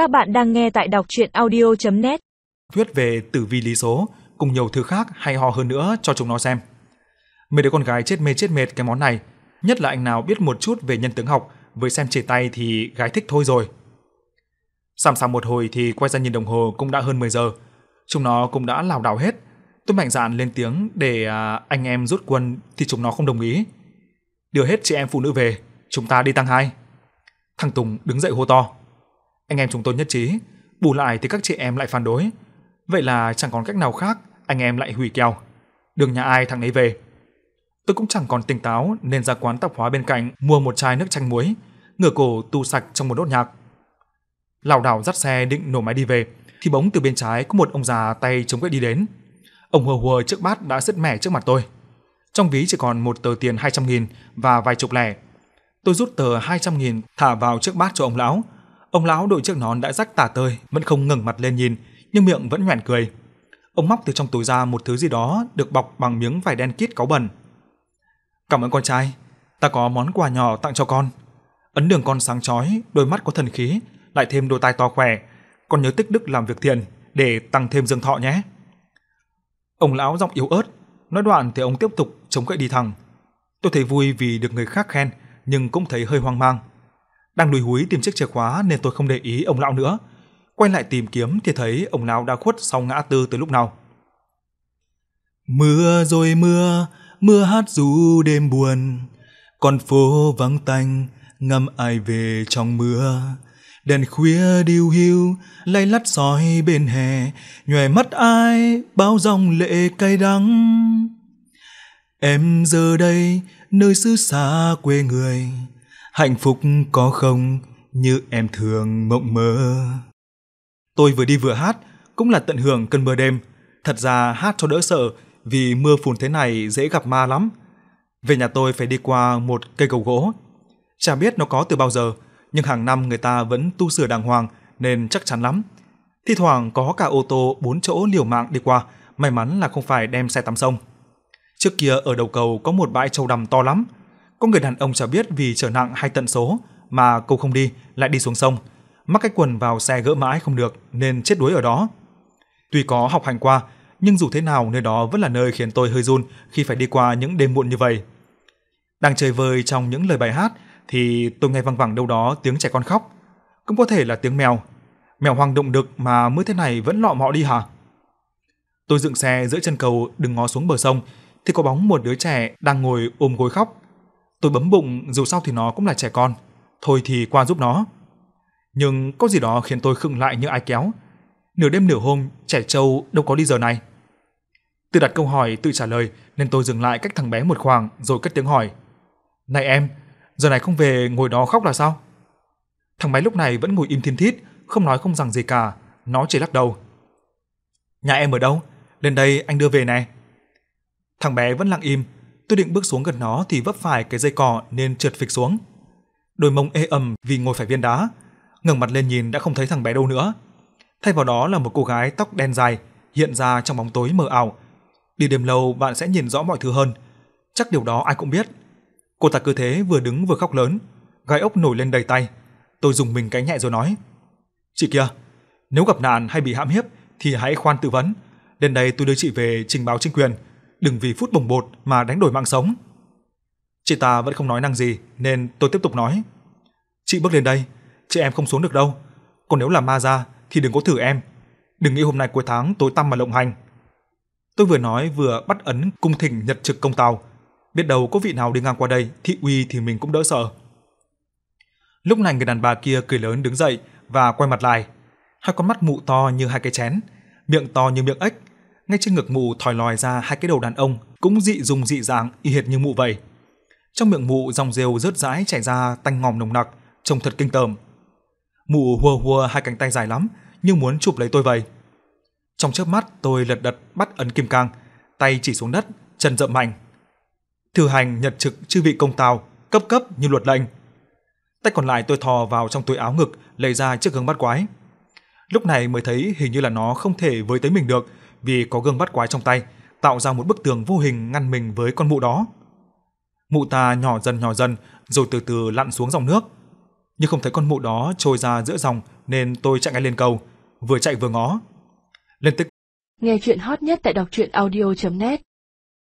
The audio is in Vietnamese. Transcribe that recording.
Các bạn đang nghe tại đọc chuyện audio.net Thuyết về tử vi lý số cùng nhiều thứ khác hay ho hơn nữa cho chúng nó xem. Mấy đứa con gái chết mê chết mệt cái món này, nhất là anh nào biết một chút về nhân tướng học với xem chỉ tay thì gái thích thôi rồi. Sàm sàm một hồi thì quay ra nhìn đồng hồ cũng đã hơn 10 giờ. Chúng nó cũng đã lảo đảo hết. Tôi mạnh dạn lên tiếng để à, anh em rút quân thì chúng nó không đồng ý. Đưa hết chị em phụ nữ về, chúng ta đi tăng hai. Thằng Tùng đứng dậy hô to. Anh em chúng tôi nhất trí, bù lại thì các chị em lại phản đối. Vậy là chẳng còn cách nào khác, anh em lại hủy kèo. Đường nhà ai thằng ấy về. Tôi cũng chẳng còn tỉnh táo nên ra quán tạp hóa bên cạnh mua một chai nước chanh muối, ngửa cổ tu sạch trong một đốt nhạc. Lảo đảo dắt xe định nổ máy đi về, thì bỗng từ bên trái có một ông già tay chống gậy đi đến. Ông hùa hùa trước bát đã rất mẻ trước mặt tôi. Trong ví chỉ còn một tờ tiền 200 nghìn và vài chục lẻ. Tôi rút tờ 200 nghìn thả vào trước bát cho ông lão. Ông lão đội chiếc nón đã rách tả tơi, vẫn không ngẩng mặt lên nhìn, nhưng miệng vẫn nhoẻn cười. Ông móc từ trong túi ra một thứ gì đó được bọc bằng miếng vải đen kít cáu bẩn. Cảm ơn con trai, ta có món quà nhỏ tặng cho con. Ấn đường con sáng chói, đôi mắt có thần khí, lại thêm đôi tai to khỏe. Con nhớ tích đức làm việc thiện để tăng thêm dương thọ nhé. Ông lão giọng yếu ớt, nói đoạn thì ông tiếp tục chống gậy đi thẳng. Tôi thấy vui vì được người khác khen, nhưng cũng thấy hơi hoang mang. Đang lùi húi tìm chiếc chìa khóa nên tôi không để ý ông lão nữa. Quay lại tìm kiếm thì thấy ông lão đã khuất sau ngã tư từ lúc nào. Mưa rồi mưa, mưa hát ru đêm buồn, con phố vắng tanh, ngâm ai về trong mưa. Đèn khuya điêu hiu, lay lắt soi bên hè, nhòe mắt ai, bao dòng lệ cay đắng. Em giờ đây, nơi xứ xa quê người, hạnh phúc có không như em thường mộng mơ. Tôi vừa đi vừa hát, cũng là tận hưởng cơn mưa đêm. Thật ra hát cho đỡ sợ, vì mưa phùn thế này dễ gặp ma lắm. Về nhà tôi phải đi qua một cây cầu gỗ. Chả biết nó có từ bao giờ, nhưng hàng năm người ta vẫn tu sửa đàng hoàng nên chắc chắn lắm. Thi thoảng có cả ô tô bốn chỗ liều mạng đi qua, may mắn là không phải đem xe tắm sông. Trước kia ở đầu cầu có một bãi trâu đầm to lắm. Có người đàn ông chả biết vì trở nặng hay tận số mà cô không đi, lại đi xuống sông. Mắc cái quần vào xe gỡ mãi không được nên chết đuối ở đó. Tuy có học hành qua, nhưng dù thế nào nơi đó vẫn là nơi khiến tôi hơi run khi phải đi qua những đêm muộn như vậy. Đang chơi vơi trong những lời bài hát thì tôi nghe văng vẳng đâu đó tiếng trẻ con khóc. Cũng có thể là tiếng mèo. Mèo hoang động đực mà mới thế này vẫn lọ mọ đi hả? Tôi dựng xe giữa chân cầu đừng ngó xuống bờ sông thì có bóng một đứa trẻ đang ngồi ôm gối khóc. Tôi bấm bụng dù sao thì nó cũng là trẻ con, thôi thì qua giúp nó. Nhưng có gì đó khiến tôi khựng lại như ai kéo. Nửa đêm nửa hôm, trẻ trâu đâu có đi giờ này. Tự đặt câu hỏi tự trả lời nên tôi dừng lại cách thằng bé một khoảng rồi cất tiếng hỏi. Này em, giờ này không về ngồi đó khóc là sao? Thằng bé lúc này vẫn ngồi im thiên thít, không nói không rằng gì cả, nó chỉ lắc đầu. Nhà em ở đâu? Lên đây anh đưa về này. Thằng bé vẫn lặng im, tôi định bước xuống gần nó thì vấp phải cái dây cỏ nên trượt phịch xuống. Đôi mông ê ẩm vì ngồi phải viên đá, ngẩng mặt lên nhìn đã không thấy thằng bé đâu nữa. Thay vào đó là một cô gái tóc đen dài hiện ra trong bóng tối mờ ảo. Đi đêm lâu bạn sẽ nhìn rõ mọi thứ hơn, chắc điều đó ai cũng biết. Cô ta cứ thế vừa đứng vừa khóc lớn, gai ốc nổi lên đầy tay. Tôi dùng mình cái nhẹ rồi nói: "Chị kia, nếu gặp nạn hay bị hãm hiếp thì hãy khoan tự vấn, đến đây tôi đưa chị về trình báo chính quyền." Đừng vì phút bồng bột mà đánh đổi mạng sống. Chị ta vẫn không nói năng gì nên tôi tiếp tục nói. Chị bước lên đây, chị em không xuống được đâu. Còn nếu là ma ra thì đừng có thử em. Đừng nghĩ hôm nay cuối tháng tối tăm mà lộng hành. Tôi vừa nói vừa bắt ấn cung thỉnh nhật trực công tàu. Biết đâu có vị nào đi ngang qua đây thị uy thì mình cũng đỡ sợ. Lúc này người đàn bà kia cười lớn đứng dậy và quay mặt lại. Hai con mắt mụ to như hai cái chén, miệng to như miệng ếch, ngay trên ngực mụ thòi lòi ra hai cái đầu đàn ông, cũng dị dùng dị dạng y hệt như mụ vậy. Trong miệng mụ dòng rêu rớt rãi chảy ra tanh ngòm nồng nặc, trông thật kinh tởm. Mụ hùa hùa hai cánh tay dài lắm, nhưng muốn chụp lấy tôi vậy. Trong chớp mắt tôi lật đật bắt ấn kim cang, tay chỉ xuống đất, chân dậm mạnh. Thừa hành nhật trực chư vị công tào, cấp cấp như luật lệnh. Tay còn lại tôi thò vào trong túi áo ngực, lấy ra chiếc gương bắt quái. Lúc này mới thấy hình như là nó không thể với tới mình được, vì có gương bắt quái trong tay, tạo ra một bức tường vô hình ngăn mình với con mụ đó. Mụ ta nhỏ dần nhỏ dần rồi từ từ lặn xuống dòng nước. nhưng không thấy con mụ đó trôi ra giữa dòng nên tôi chạy ngay lên cầu, vừa chạy vừa ngó. Lên tức Nghe chuyện hot nhất tại đọc truyện audio.net